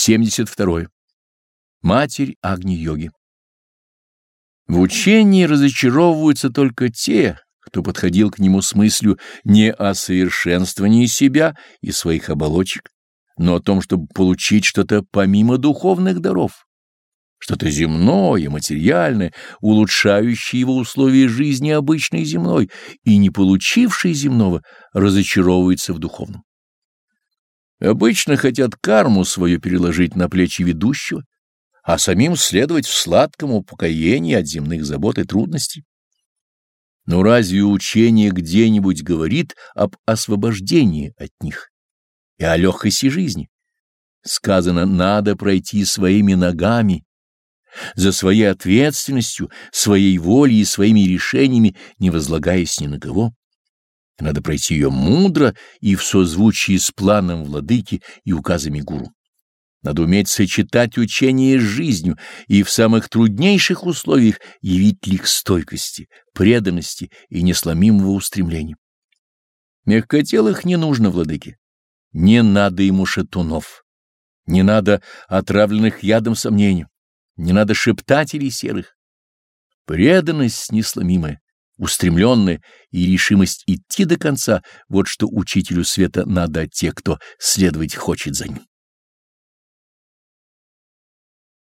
72. Матерь Агни-йоги В учении разочаровываются только те, кто подходил к нему с мыслью не о совершенствовании себя и своих оболочек, но о том, чтобы получить что-то помимо духовных даров, что-то земное, материальное, улучшающее его условия жизни обычной земной, и не получивший земного разочаровывается в духовном. Обычно хотят карму свою переложить на плечи ведущего, а самим следовать в сладком упокоении от земных забот и трудностей. Но разве учение где-нибудь говорит об освобождении от них и о легкости жизни? Сказано, надо пройти своими ногами, за своей ответственностью, своей волей и своими решениями, не возлагаясь ни на кого. Надо пройти ее мудро и в созвучии с планом владыки и указами гуру. Надо уметь сочетать учение с жизнью и в самых труднейших условиях явить лик стойкости, преданности и несломимого устремления. Мягкотелых не нужно, владыке. Не надо ему шатунов. Не надо отравленных ядом сомнений. Не надо шептателей серых. Преданность несломимая, устремленная и решимость идти до конца — вот что учителю света надо от тех, кто следовать хочет за ним.